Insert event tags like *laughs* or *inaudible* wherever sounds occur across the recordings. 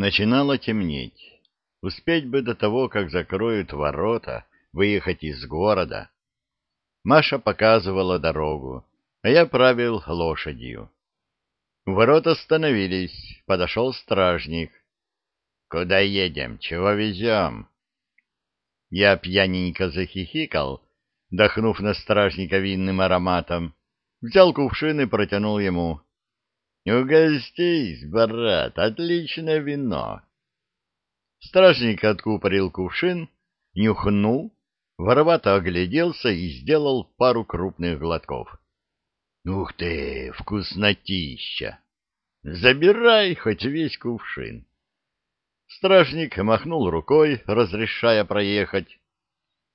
Начинало темнеть. Успеть бы до того, как закроют ворота, выехать из города. Маша показывала дорогу, а я правил лошадью. У ворот остановились, подошел стражник. — Куда едем? Чего везем? Я пьяненько захихикал, дохнув на стражника винным ароматом, взял кувшин и протянул ему. — Угостись, брат, отличное вино. Стражник откупорил кувшин, нюхнул, воровато огляделся и сделал пару крупных глотков. — Ух ты, вкуснотища! Забирай хоть весь кувшин. Стражник махнул рукой, разрешая проехать,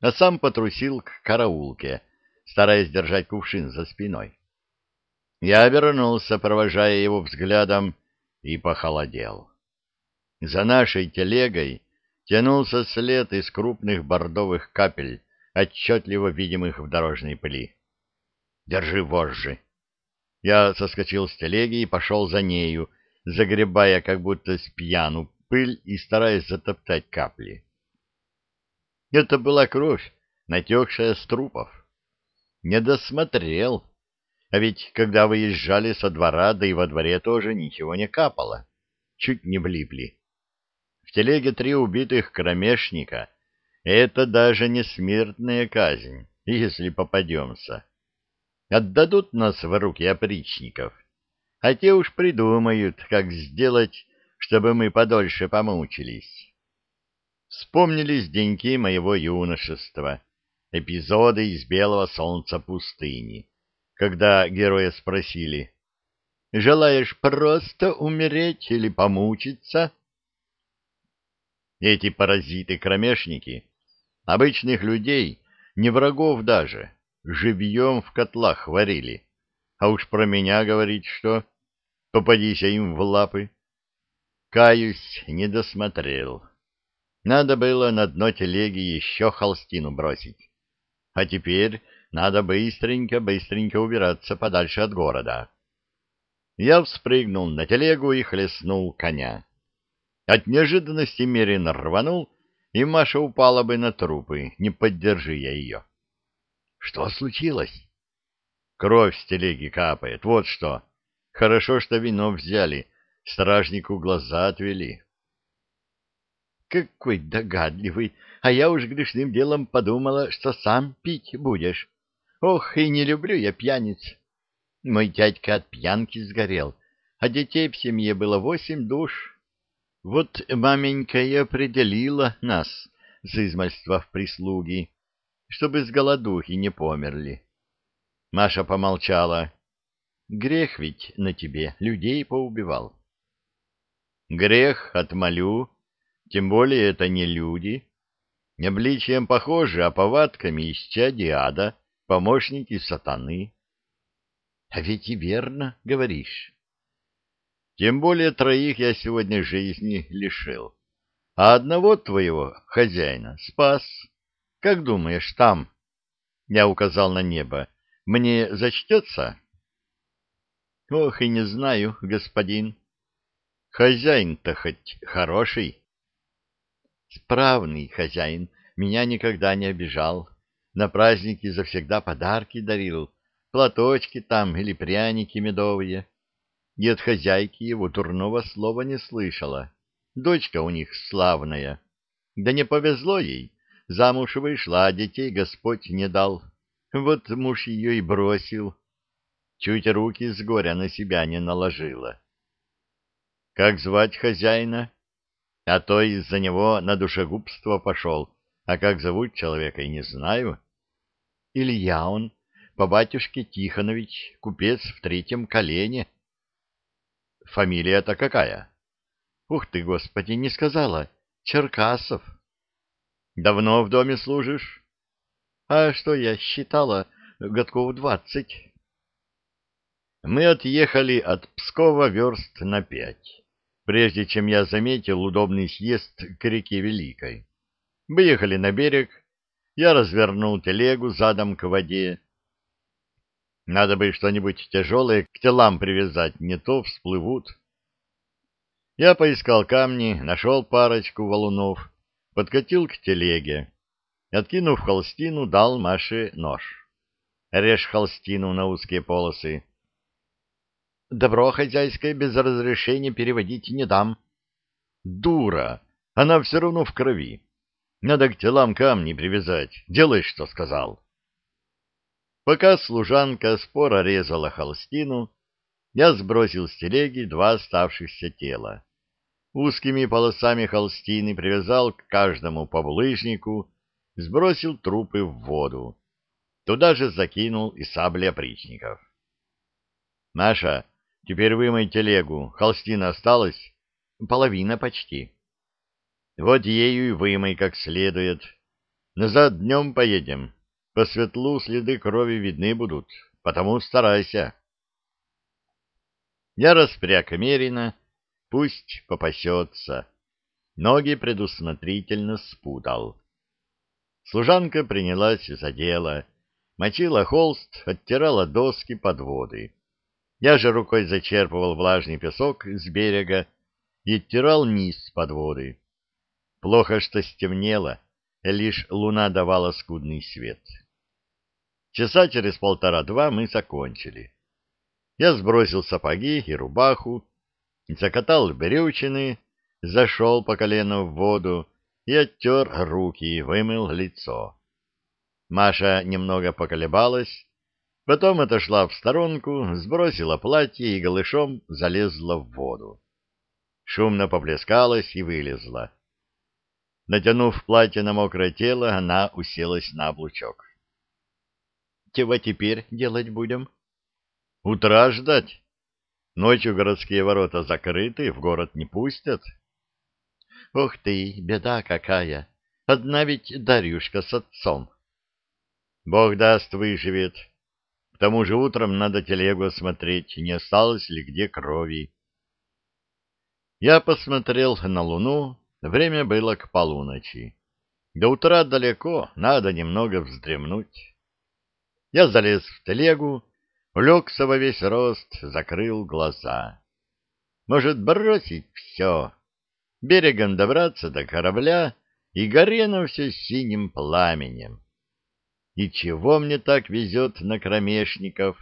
а сам потрусил к караулке, стараясь держать кувшин за спиной. Я обернулся, провожая его взглядом, и похолодел. За нашей телегой тянулся след из крупных бордовых капель, отчетливо видимых в дорожной пыли. «Держи вожжи!» Я соскочил с телеги и пошел за нею, загребая как будто с пьяну пыль и стараясь затоптать капли. Это была кровь, натекшая с трупов. Не досмотрел а ведь, когда выезжали со двора, да и во дворе тоже ничего не капало. Чуть не влипли. В телеге три убитых кромешника. Это даже не смертная казнь, если попадемся. Отдадут нас в руки опричников. А те уж придумают, как сделать, чтобы мы подольше помучились. Вспомнились деньки моего юношества, эпизоды из белого солнца пустыни когда героя спросили, «Желаешь просто умереть или помучиться?» Эти паразиты-кромешники, обычных людей, не врагов даже, живьем в котлах варили. А уж про меня говорить что? Попадися им в лапы. Каюсь, не досмотрел. Надо было на дно телеги еще холстину бросить. А теперь надо быстренько-быстренько убираться подальше от города. Я вспрыгнул на телегу и хлестнул коня. От неожиданности Мерин рванул, и Маша упала бы на трупы, не поддержи я ее. Что случилось? Кровь с телеги капает, вот что. Хорошо, что вино взяли, стражнику глаза отвели. Какой догадливый, а я уж грешным делом подумала, что сам пить будешь. Ох, и не люблю я пьяниц. Мой дядька от пьянки сгорел, а детей в семье было восемь душ. Вот маменька и определила нас за измальства в прислуги, чтобы с голодухи не померли. Маша помолчала. Грех ведь на тебе, людей поубивал. Грех отмолю, тем более это не люди. Обличием похожи, а повадками из чади ада — помощники сатаны. А ведь и верно говоришь. Тем более троих я сегодня жизни лишил. А одного твоего хозяина спас. Как думаешь, там, я указал на небо, мне зачтется? Ох, и не знаю, господин. Хозяин-то хоть хороший. Справный хозяин, меня никогда не обижал. На праздники завсегда подарки дарил, платочки там или пряники медовые. И от хозяйки его дурного слова не слышала. Дочка у них славная. Да не повезло ей, замуж вышла, а детей Господь не дал. Вот муж ее и бросил. Чуть руки с горя на себя не наложила. Как звать хозяина? А то из-за него на душегубство пошел, а как зовут человека и не знаю. Илья он, по батюшке Тихонович, купец в третьем колене. Фамилия-то какая? Ух ты, господи, не сказала. Черкасов. Давно в доме служишь? А что я считала, годков двадцать. Мы отъехали от Пскова верст на пять, прежде чем я заметил удобный съезд к реке Великой. Выехали на берег, я развернул телегу задом к воде. Надо бы что-нибудь тяжелое к телам привязать, не то всплывут. Я поискал камни, нашел парочку валунов, подкатил к телеге. Откинув холстину, дал Маше нож. Режь холстину на узкие полосы. Добро хозяйское без разрешения переводить не дам. Дура! Она все равно в крови. Надо к телам камни привязать. Делай, что сказал. Пока служанка споро резала холстину, я сбросил с телеги два оставшихся тела. Узкими полосами холстины привязал к каждому по булыжнику, сбросил трупы в воду. Туда же закинул и сабли опричников. — Маша, теперь вымой телегу. Холстина осталась? — Половина почти. — Вот ею и вымой как следует. Назад днем поедем. По светлу следы крови видны будут, потому старайся. Я распряг Мерина, пусть попасется. Ноги предусмотрительно спутал. Служанка принялась за дело, мочила холст, оттирала доски под воды. Я же рукой зачерпывал влажный песок с берега и оттирал низ под воды. Плохо, что стемнело, лишь луна давала скудный свет. Часа через полтора-два мы закончили. Я сбросил сапоги и рубаху, закатал брючины, зашел по колено в воду и оттер руки, вымыл лицо. Маша немного поколебалась, потом отошла в сторонку, сбросила платье и голышом залезла в воду. Шумно поплескалась и вылезла. Натянув платье на мокрое тело, она уселась на облучок. Чего теперь делать будем? Утра ждать. Ночью городские ворота закрыты, в город не пустят. Ох ты, беда какая! Одна ведь Дарюшка с отцом. Бог даст, выживет. К тому же утром надо телегу осмотреть, не осталось ли где крови. Я посмотрел на луну, время было к полуночи. До утра далеко, надо немного вздремнуть. Я залез в телегу, улегся во весь рост, закрыл глаза. Может, бросить все, берегом добраться до корабля и горено все синим пламенем. И чего мне так везет на кромешников?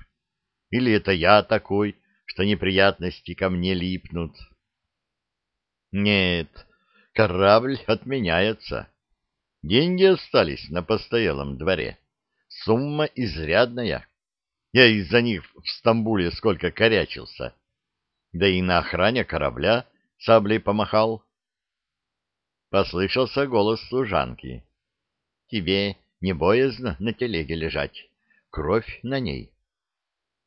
Или это я такой, что неприятности ко мне липнут? Нет, корабль *laughs* отменяется. Деньги остались на постоялом дворе. Сумма изрядная. Я из-за них в Стамбуле сколько корячился. Да и на охране корабля саблей помахал. Послышался голос служанки. — Тебе не боязно на телеге лежать? Кровь на ней.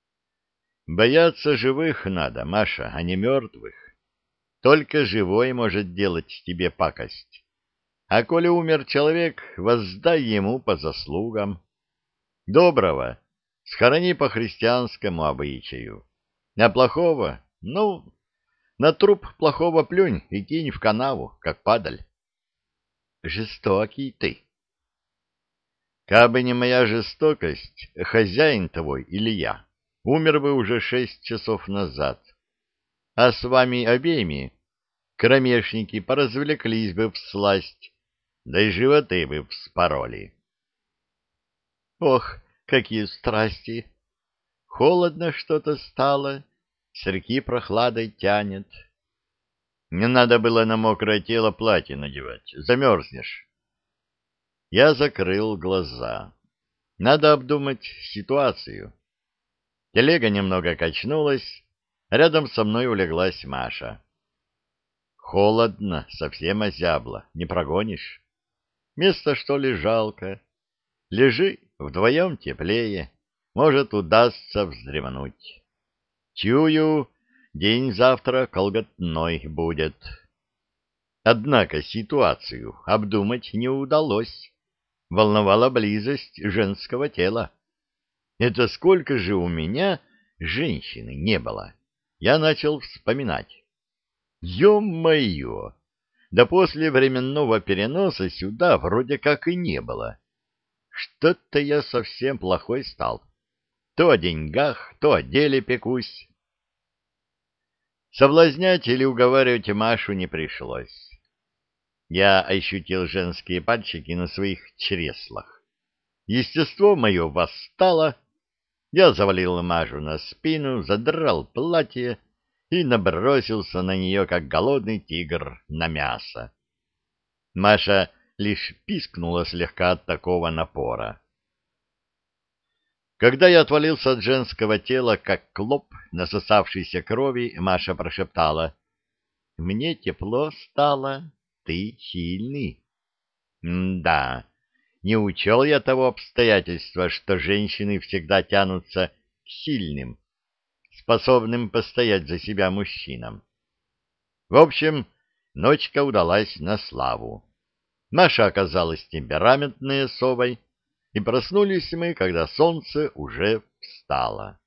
— Бояться живых надо, Маша, а не мертвых. Только живой может делать тебе пакость. А коли умер человек, воздай ему по заслугам. Доброго схорони по христианскому обычаю, а плохого, ну, на труп плохого плюнь и кинь в канаву, как падаль. Жестокий ты. Кабы не моя жестокость, хозяин твой или я умер бы уже шесть часов назад, а с вами обеими кромешники поразвлеклись бы в сласть, да и животы бы вспороли. Ох, какие страсти! Холодно что-то стало, с реки прохладой тянет. Не надо было на мокрое тело платье надевать, замерзнешь. Я закрыл глаза. Надо обдумать ситуацию. Телега немного качнулась, рядом со мной улеглась Маша. Холодно, совсем озябло, не прогонишь. Место, что ли, жалко. Лежи, вдвоем теплее, может, удастся вздремнуть. Чую, день завтра колготной будет. Однако ситуацию обдумать не удалось. Волновала близость женского тела. Это сколько же у меня женщины не было? Я начал вспоминать. Ё-моё! Да после временного переноса сюда вроде как и не было. Что-то я совсем плохой стал. То о деньгах, то о деле пекусь. Соблазнять или уговаривать Машу не пришлось. Я ощутил женские пальчики на своих чреслах. Естество мое восстало. Я завалил Машу на спину, задрал платье и набросился на нее, как голодный тигр, на мясо. Маша лишь пискнула слегка от такого напора. Когда я отвалился от женского тела, как клоп насосавшейся крови, Маша прошептала. — Мне тепло стало, ты сильный. — Да, не учел я того обстоятельства, что женщины всегда тянутся к сильным, способным постоять за себя мужчинам. В общем, ночка удалась на славу. Маша оказалась темпераментной особой, и проснулись мы, когда солнце уже встало.